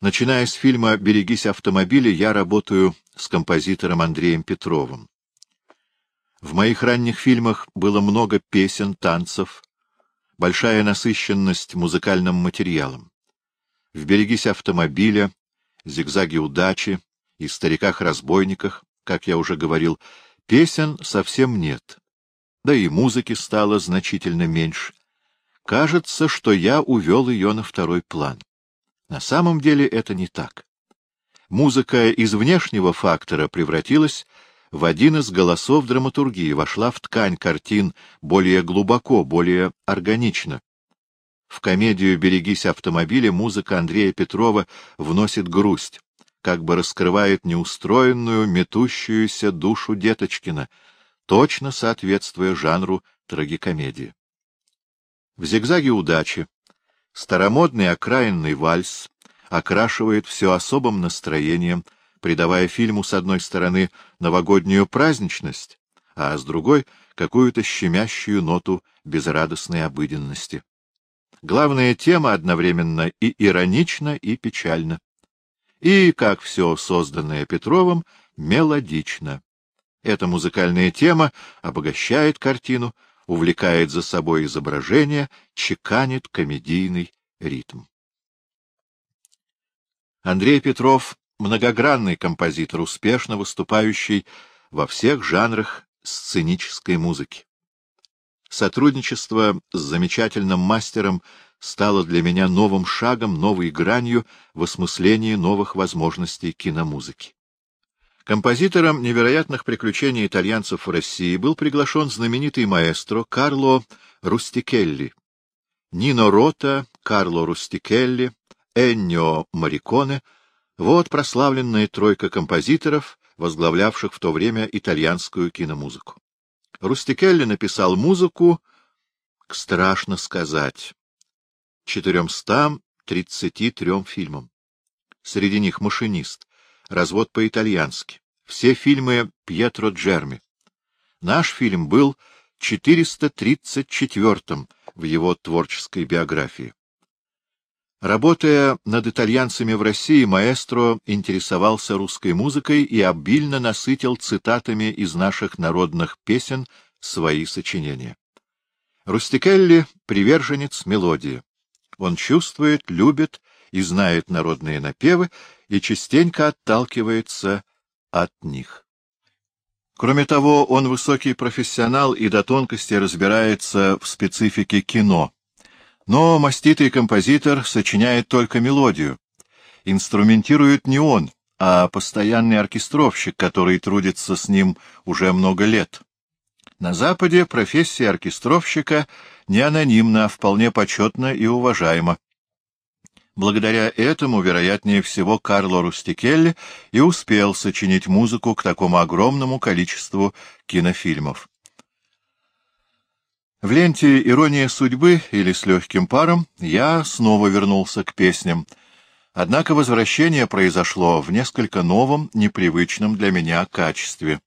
Начиная с фильма «Берегись автомобиля», я работаю с композитором Андреем Петровым. В моих ранних фильмах было много песен, танцев, большая насыщенность музыкальным материалом. В «Берегись автомобиля», «Зигзаги удачи» и «Стариках-разбойниках», как я уже говорил, песен совсем нет. Да и музыки стало значительно меньше. Кажется, что я увел ее на второй план. На самом деле это не так. Музыка из внешнего фактора превратилась в один из голосов драматургии, вошла в ткань картин более глубоко, более органично. В комедию «Берегись автомобиля» музыка Андрея Петрова вносит грусть, как бы раскрывает неустроенную, метущуюся душу Деточкина, точно соответствуя жанру трагикомедии. В «Зигзаге удачи» Старомодный окраинный вальс окрашивает все особым настроением, придавая фильму, с одной стороны, новогоднюю праздничность, а с другой — какую-то щемящую ноту безрадостной обыденности. Главная тема одновременно и иронична, и печальна. И, как все созданное Петровым, мелодично. Эта музыкальная тема обогащает картину, увлекает за собой изображение, чеканит комедийный ритм. Андрей Петров — многогранный композитор, успешно выступающий во всех жанрах сценической музыки. Сотрудничество с замечательным мастером стало для меня новым шагом, новой гранью в осмыслении новых возможностей киномузыки. Композитором невероятных приключений итальянцев в России был приглашен знаменитый маэстро Карло Рустикелли. Нино Рота, Карло Рустикелли, Эннио Мариконе — вот прославленная тройка композиторов, возглавлявших в то время итальянскую киномузыку. Рустикелли написал музыку, к страшно сказать, 433 фильмам. Среди них «Машинист», развод по-итальянски, все фильмы Пьетро Джерми. Наш фильм был 434-м в его творческой биографии. Работая над итальянцами в России, маэстро интересовался русской музыкой и обильно насытил цитатами из наших народных песен свои сочинения. Рустикелли — приверженец мелодии. Он чувствует, любит и знает народные напевы и частенько отталкивается от них. Кроме того, он высокий профессионал и до тонкости разбирается в специфике кино. Но маститый композитор сочиняет только мелодию. Инструментирует не он, а постоянный оркестровщик, который трудится с ним уже много лет. На Западе профессия оркестровщика не анонимна, а вполне почетна и уважаема. Благодаря этому, вероятнее всего, Карло Рустикелли и успел сочинить музыку к такому огромному количеству кинофильмов. В ленте «Ирония судьбы» или «С легким паром» я снова вернулся к песням. Однако возвращение произошло в несколько новом, непривычном для меня качестве.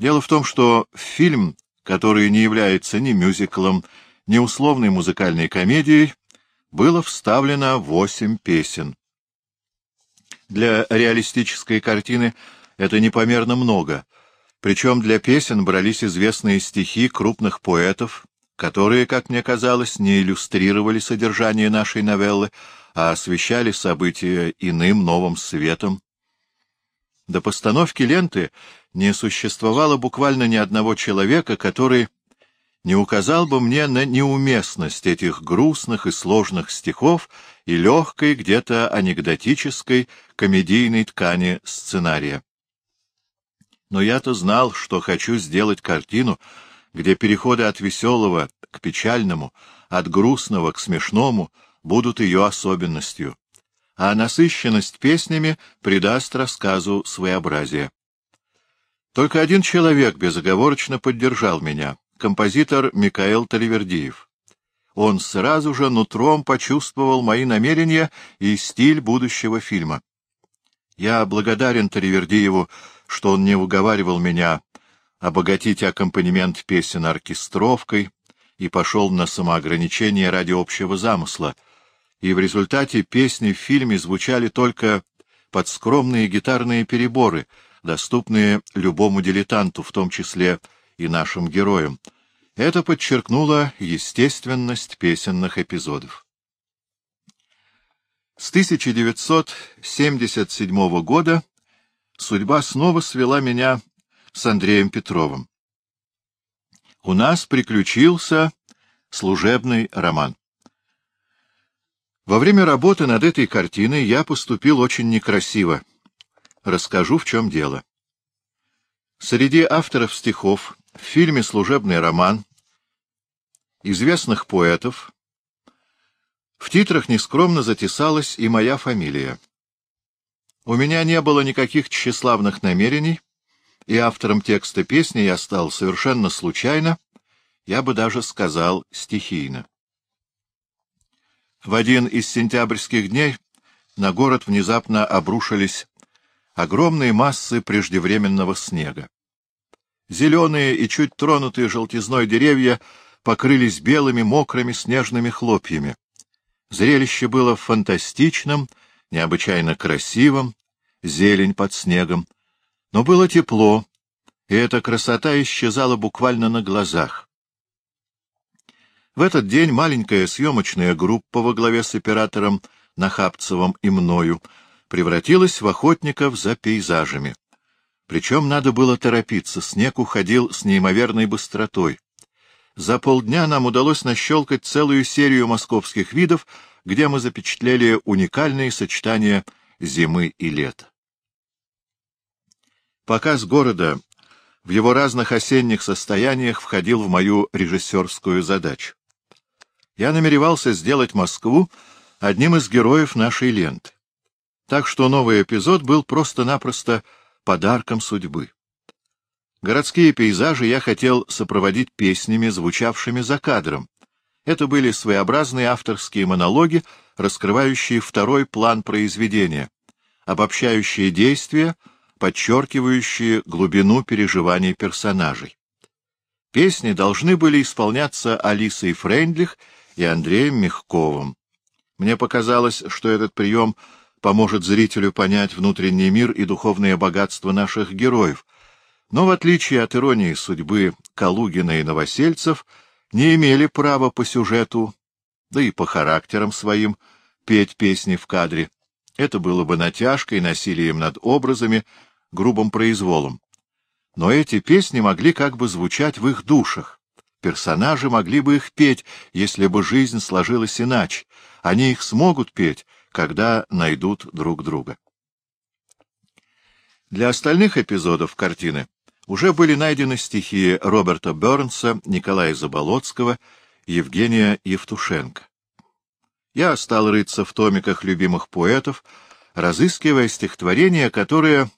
Дело в том, что фильм, который не является ни мюзиклом, ни условной музыкальной комедией, было вставлено восемь песен. Для реалистической картины это непомерно много, причем для песен брались известные стихи крупных поэтов, которые, как мне казалось, не иллюстрировали содержание нашей новеллы, а освещали события иным новым светом. До постановки ленты не существовало буквально ни одного человека, который не указал бы мне на неуместность этих грустных и сложных стихов и легкой, где-то анекдотической, комедийной ткани сценария. Но я-то знал, что хочу сделать картину, где переходы от веселого к печальному, от грустного к смешному будут ее особенностью, а насыщенность песнями придаст рассказу своеобразие. Только один человек безоговорочно поддержал меня композитор Микаэл Таливердиев. Он сразу же нутром почувствовал мои намерения и стиль будущего фильма. Я благодарен Таливердиеву, что он не уговаривал меня обогатить аккомпанемент песен оркестровкой и пошел на самоограничение ради общего замысла. и в результате песни в фильме звучали только под скромные гитарные переборы, доступные любому дилетанту, в том числе и нашим героям. Это подчеркнуло естественность песенных эпизодов. С 1977 года судьба снова свела меня с Андреем Петровым. У нас приключился служебный роман. Во время работы над этой картиной я поступил очень некрасиво. Расскажу, в чем дело. Среди авторов стихов в фильме «Служебный роман» известных поэтов в титрах нескромно затесалась и моя фамилия. У меня не было никаких тщеславных намерений, и автором текста песни я стал совершенно случайно, я бы даже сказал стихийно. В один из сентябрьских дней на город внезапно обрушились огромные массы преждевременного снега. Зеленые и чуть тронутые желтизной деревья покрылись белыми мокрыми снежными хлопьями. Зрелище было фантастичным, необычайно красивым, зелень под снегом, но было тепло, и эта красота исчезала буквально на глазах. В этот день маленькая съемочная группа во главе с оператором Нахапцевым и мною превратилась в охотников за пейзажами. Причем надо было торопиться, снег уходил с неимоверной быстротой. За полдня нам удалось нащелкать целую серию московских видов, где мы запечатлели уникальные сочетания зимы и лета. Показ города в его разных осенних состояниях входил в мою режиссерскую задачу я намеревался сделать Москву одним из героев нашей ленты. Так что новый эпизод был просто-напросто подарком судьбы. Городские пейзажи я хотел сопроводить песнями, звучавшими за кадром. Это были своеобразные авторские монологи, раскрывающие второй план произведения, обобщающие действия, подчеркивающие глубину переживаний персонажей. Песни должны были исполняться Алисой Фрейндлих и Андреем Мягковым. Мне показалось, что этот прием поможет зрителю понять внутренний мир и духовное богатство наших героев, но, в отличие от иронии судьбы Калугина и Новосельцев, не имели права по сюжету, да и по характерам своим, петь песни в кадре. Это было бы натяжкой, насилием над образами, грубым произволом. Но эти песни могли как бы звучать в их душах, Персонажи могли бы их петь, если бы жизнь сложилась иначе. Они их смогут петь, когда найдут друг друга. Для остальных эпизодов картины уже были найдены стихи Роберта Бернса, Николая Заболоцкого, Евгения Евтушенко. Я стал рыться в томиках любимых поэтов, разыскивая стихотворение, которое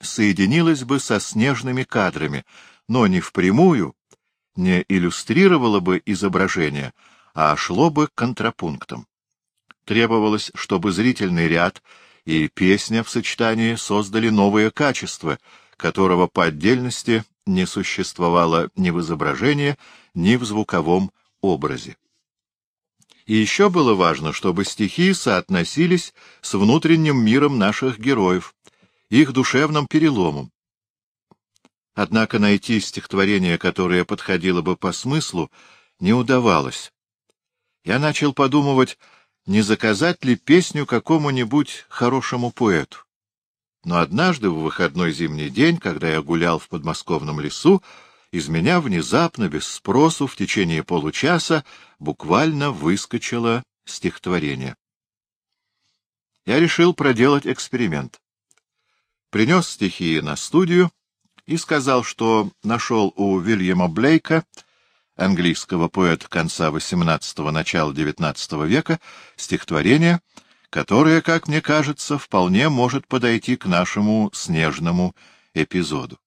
соединилось бы со снежными кадрами, но не впрямую, не иллюстрировало бы изображение, а шло бы контрапунктом. Требовалось, чтобы зрительный ряд и песня в сочетании создали новое качество, которого по отдельности не существовало ни в изображении, ни в звуковом образе. И еще было важно, чтобы стихи соотносились с внутренним миром наших героев, их душевным переломом, Однако найти стихотворение, которое подходило бы по смыслу, не удавалось. Я начал подумывать, не заказать ли песню какому-нибудь хорошему поэту. Но однажды, в выходной зимний день, когда я гулял в подмосковном лесу, из меня внезапно, без спросу, в течение получаса буквально выскочило стихотворение. Я решил проделать эксперимент. Принес стихи на студию и сказал, что нашел у Вильяма Блейка, английского поэта конца XVIII — начала XIX века, стихотворение, которое, как мне кажется, вполне может подойти к нашему снежному эпизоду.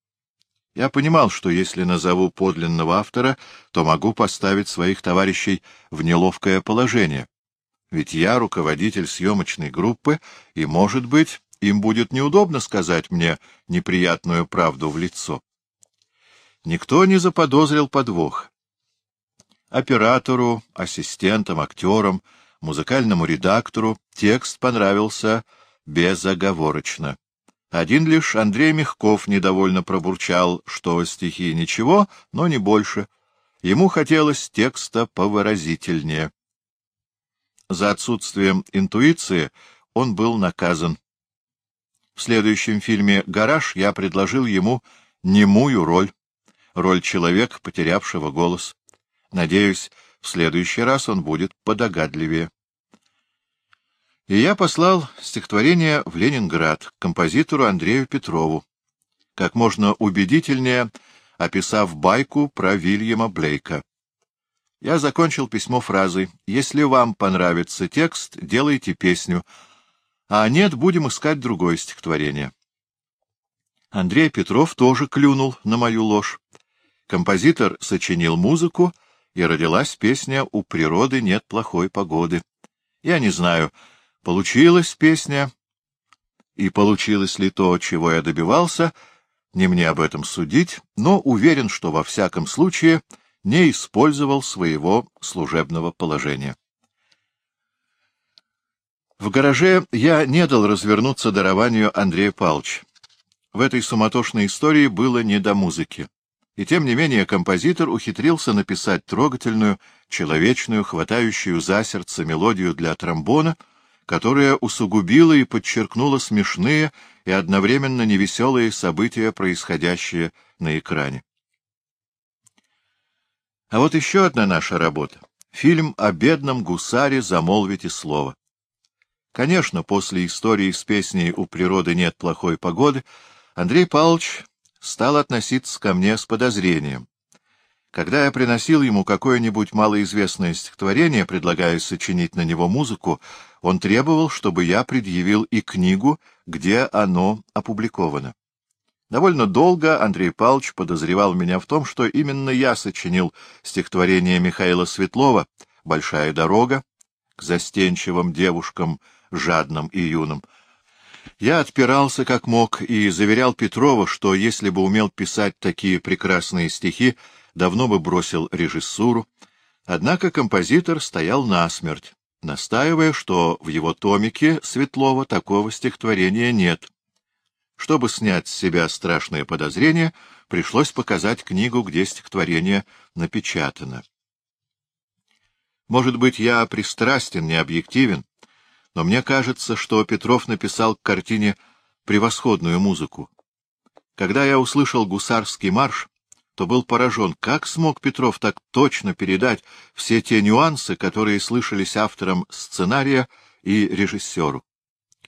Я понимал, что если назову подлинного автора, то могу поставить своих товарищей в неловкое положение. Ведь я руководитель съемочной группы, и, может быть, им будет неудобно сказать мне неприятную правду в лицо. Никто не заподозрил подвох. Оператору, ассистентам, актерам, музыкальному редактору текст понравился безоговорочно. Один лишь Андрей Мягков недовольно пробурчал, что стихи ничего, но не больше. Ему хотелось текста повыразительнее. За отсутствием интуиции он был наказан. В следующем фильме «Гараж» я предложил ему немую роль, роль человека, потерявшего голос. Надеюсь, в следующий раз он будет подогадливее. И я послал стихотворение в Ленинград к композитору Андрею Петрову, как можно убедительнее описав байку про Вильяма Блейка. Я закончил письмо фразой «Если вам понравится текст, делайте песню, а нет, будем искать другое стихотворение». Андрей Петров тоже клюнул на мою ложь. Композитор сочинил музыку, и родилась песня «У природы нет плохой погоды». Я не знаю, получилась песня, и получилось ли то, чего я добивался, не мне об этом судить, но уверен, что во всяком случае не использовал своего служебного положения. В гараже я не дал развернуться дарованию Андрея Павловича. В этой суматошной истории было не до музыки. И тем не менее композитор ухитрился написать трогательную, человечную, хватающую за сердце мелодию для тромбона, которая усугубила и подчеркнула смешные и одновременно невеселые события, происходящие на экране. А вот еще одна наша работа. Фильм о бедном гусаре «Замолвите слово». Конечно, после истории с песней «У природы нет плохой погоды» Андрей Павлович стал относиться ко мне с подозрением. Когда я приносил ему какое-нибудь малоизвестное стихотворение, предлагая сочинить на него музыку, он требовал, чтобы я предъявил и книгу, где оно опубликовано. Довольно долго Андрей Павлович подозревал меня в том, что именно я сочинил стихотворение Михаила Светлова «Большая дорога» к застенчивым девушкам, жадным и юным, я отпирался как мог и заверял Петрова, что если бы умел писать такие прекрасные стихи, давно бы бросил режиссуру. Однако композитор стоял насмерть, настаивая, что в его томике Светлова такого стихотворения нет. Чтобы снять с себя страшное подозрение, пришлось показать книгу, где стихотворение напечатано. Может быть, я пристрастен, не объективен, но мне кажется, что Петров написал к картине превосходную музыку. Когда я услышал гусарский марш, то был поражен, как смог Петров так точно передать все те нюансы, которые слышались автором сценария и режиссеру.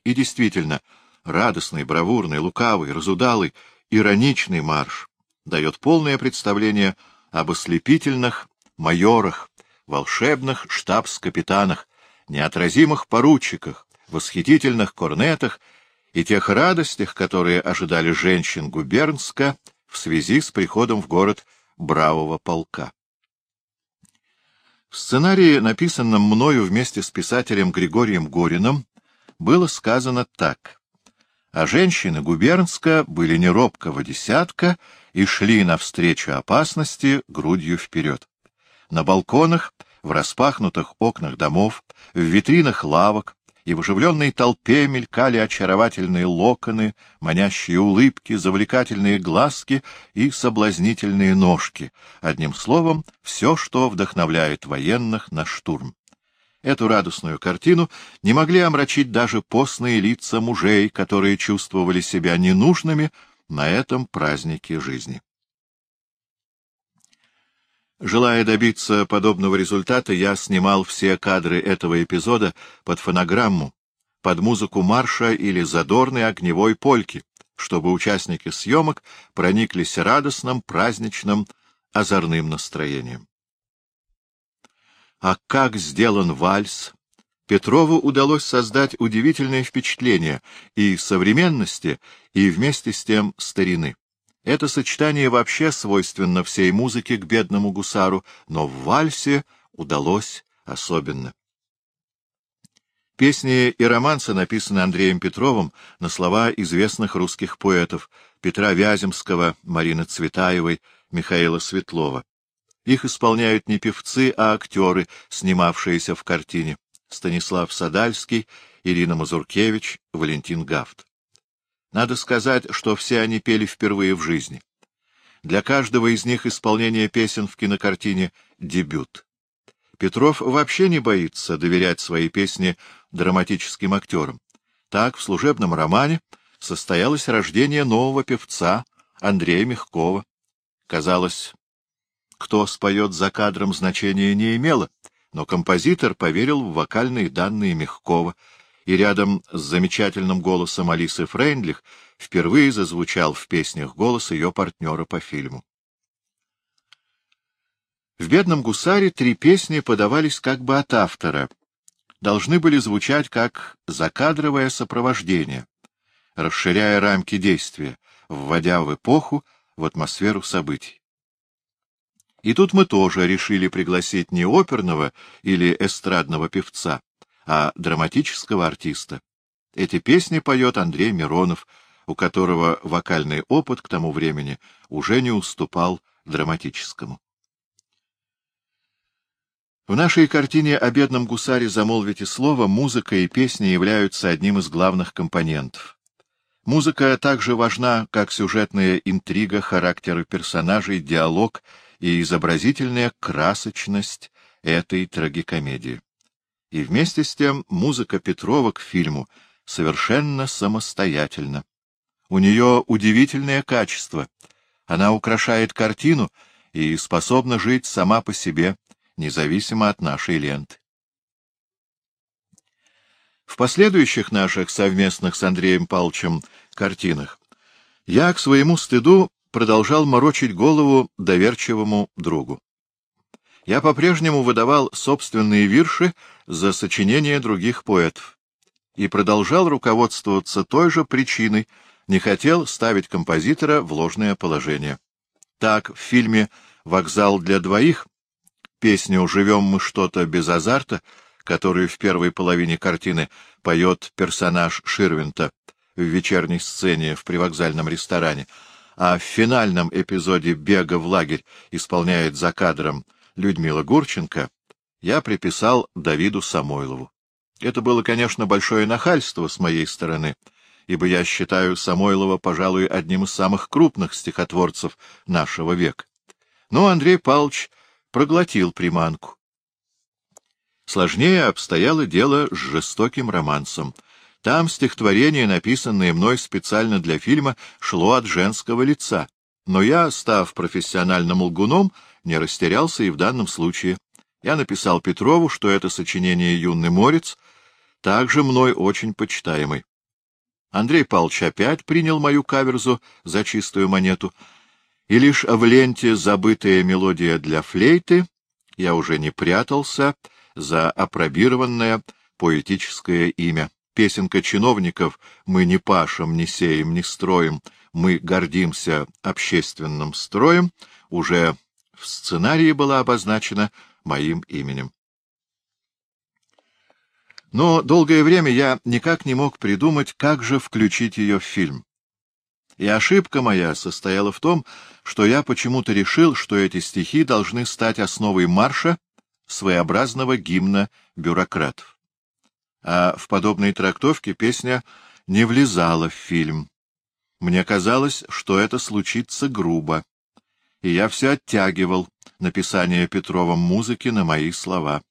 И действительно, радостный, бравурный, лукавый, разудалый, ироничный марш дает полное представление об ослепительных майорах, волшебных штабс-капитанах, неотразимых поручиках, восхитительных корнетах и тех радостях, которые ожидали женщин губернска в связи с приходом в город бравого полка. В сценарии, написанном мною вместе с писателем Григорием Гориным, было сказано так. А женщины губернска были не робкого десятка и шли навстречу опасности грудью вперед. На балконах в распахнутых окнах домов, в витринах лавок и в оживленной толпе мелькали очаровательные локоны, манящие улыбки, завлекательные глазки и соблазнительные ножки. Одним словом, все, что вдохновляет военных на штурм. Эту радостную картину не могли омрачить даже постные лица мужей, которые чувствовали себя ненужными на этом празднике жизни. Желая добиться подобного результата, я снимал все кадры этого эпизода под фонограмму, под музыку марша или задорной огневой польки, чтобы участники съемок прониклись радостным, праздничным, озорным настроением. А как сделан вальс! Петрову удалось создать удивительное впечатление и современности, и вместе с тем старины. Это сочетание вообще свойственно всей музыке к бедному гусару, но в вальсе удалось особенно. Песни и романсы написаны Андреем Петровым на слова известных русских поэтов Петра Вяземского, Марины Цветаевой, Михаила Светлова. Их исполняют не певцы, а актеры, снимавшиеся в картине. Станислав Садальский, Ирина Мазуркевич, Валентин Гафт. Надо сказать, что все они пели впервые в жизни. Для каждого из них исполнение песен в кинокартине — дебют. Петров вообще не боится доверять свои песни драматическим актерам. Так, в служебном романе состоялось рождение нового певца Андрея Мягкова. Казалось, кто споет за кадром, значения не имело, но композитор поверил в вокальные данные Мягкова, и рядом с замечательным голосом Алисы Фрейндлих впервые зазвучал в песнях голос ее партнера по фильму. В «Бедном гусаре» три песни подавались как бы от автора, должны были звучать как закадровое сопровождение, расширяя рамки действия, вводя в эпоху, в атмосферу событий. И тут мы тоже решили пригласить не оперного или эстрадного певца, а драматического артиста. Эти песни поет Андрей Миронов, у которого вокальный опыт к тому времени уже не уступал драматическому. В нашей картине о бедном гусаре замолвите слово, музыка и песни являются одним из главных компонентов. Музыка также важна, как сюжетная интрига, характеры персонажей, диалог и изобразительная красочность этой трагикомедии. И вместе с тем музыка Петрова к фильму совершенно самостоятельна. У нее удивительное качество. Она украшает картину и способна жить сама по себе, независимо от нашей ленты. В последующих наших совместных с Андреем Павловичем картинах я к своему стыду продолжал морочить голову доверчивому другу. Я по-прежнему выдавал собственные вирши за сочинения других поэтов и продолжал руководствоваться той же причиной, не хотел ставить композитора в ложное положение. Так, в фильме «Вокзал для двоих» песню «Живем мы что-то без азарта», которую в первой половине картины поет персонаж Ширвинта в вечерней сцене в привокзальном ресторане, а в финальном эпизоде «Бега в лагерь» исполняет за кадром Людмила Гурченко, я приписал Давиду Самойлову. Это было, конечно, большое нахальство с моей стороны, ибо я считаю Самойлова, пожалуй, одним из самых крупных стихотворцев нашего века. Но Андрей Павлович проглотил приманку. Сложнее обстояло дело с жестоким романсом. Там стихотворение, написанное мной специально для фильма, шло от женского лица. Но я, став профессиональным лгуном, не растерялся и в данном случае. Я написал Петрову, что это сочинение «Юный морец», также мной очень почитаемый. Андрей Павлович опять принял мою каверзу за чистую монету — и лишь в ленте «Забытая мелодия для флейты» я уже не прятался за опробированное поэтическое имя. Песенка чиновников «Мы не пашем, не сеем, не строим, мы гордимся общественным строем» уже в сценарии была обозначена моим именем. Но долгое время я никак не мог придумать, как же включить ее в фильм. И ошибка моя состояла в том, что я почему-то решил, что эти стихи должны стать основой марша, своеобразного гимна бюрократов. А в подобной трактовке песня не влезала в фильм. Мне казалось, что это случится грубо, и я все оттягивал написание Петровым музыки на мои слова.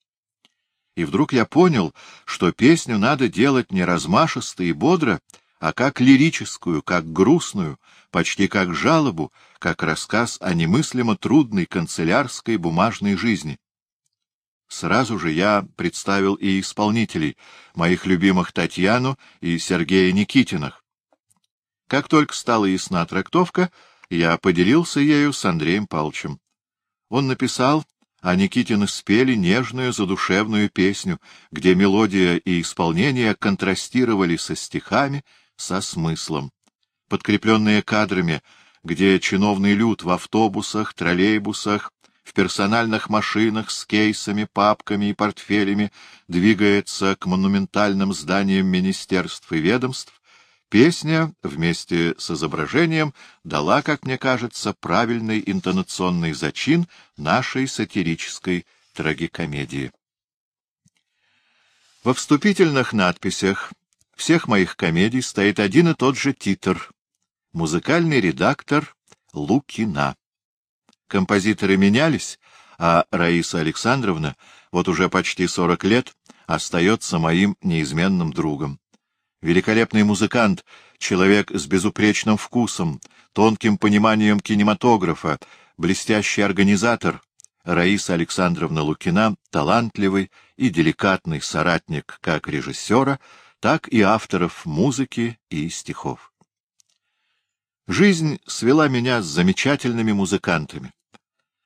И вдруг я понял, что песню надо делать не размашисто и бодро, а как лирическую, как грустную, почти как жалобу, как рассказ о немыслимо трудной канцелярской бумажной жизни. Сразу же я представил и исполнителей, моих любимых Татьяну и Сергея Никитиных. Как только стала ясна трактовка, я поделился ею с Андреем Палчем. Он написал, а Никитины спели нежную задушевную песню, где мелодия и исполнение контрастировали со стихами, со смыслом, подкрепленные кадрами, где чиновный люд в автобусах, троллейбусах, в персональных машинах с кейсами, папками и портфелями двигается к монументальным зданиям министерств и ведомств, песня вместе с изображением дала, как мне кажется, правильный интонационный зачин нашей сатирической трагикомедии. Во вступительных надписях всех моих комедий стоит один и тот же титр — музыкальный редактор Лукина. Композиторы менялись, а Раиса Александровна вот уже почти сорок лет остается моим неизменным другом. Великолепный музыкант, человек с безупречным вкусом, тонким пониманием кинематографа, блестящий организатор, Раиса Александровна Лукина — талантливый и деликатный соратник как режиссера, так и авторов музыки и стихов. Жизнь свела меня с замечательными музыкантами.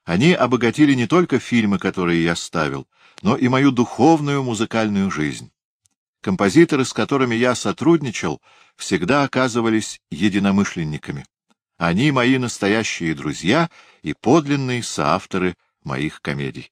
Они обогатили не только фильмы, которые я ставил, но и мою духовную музыкальную жизнь. Композиторы, с которыми я сотрудничал, всегда оказывались единомышленниками. Они мои настоящие друзья и подлинные соавторы моих комедий.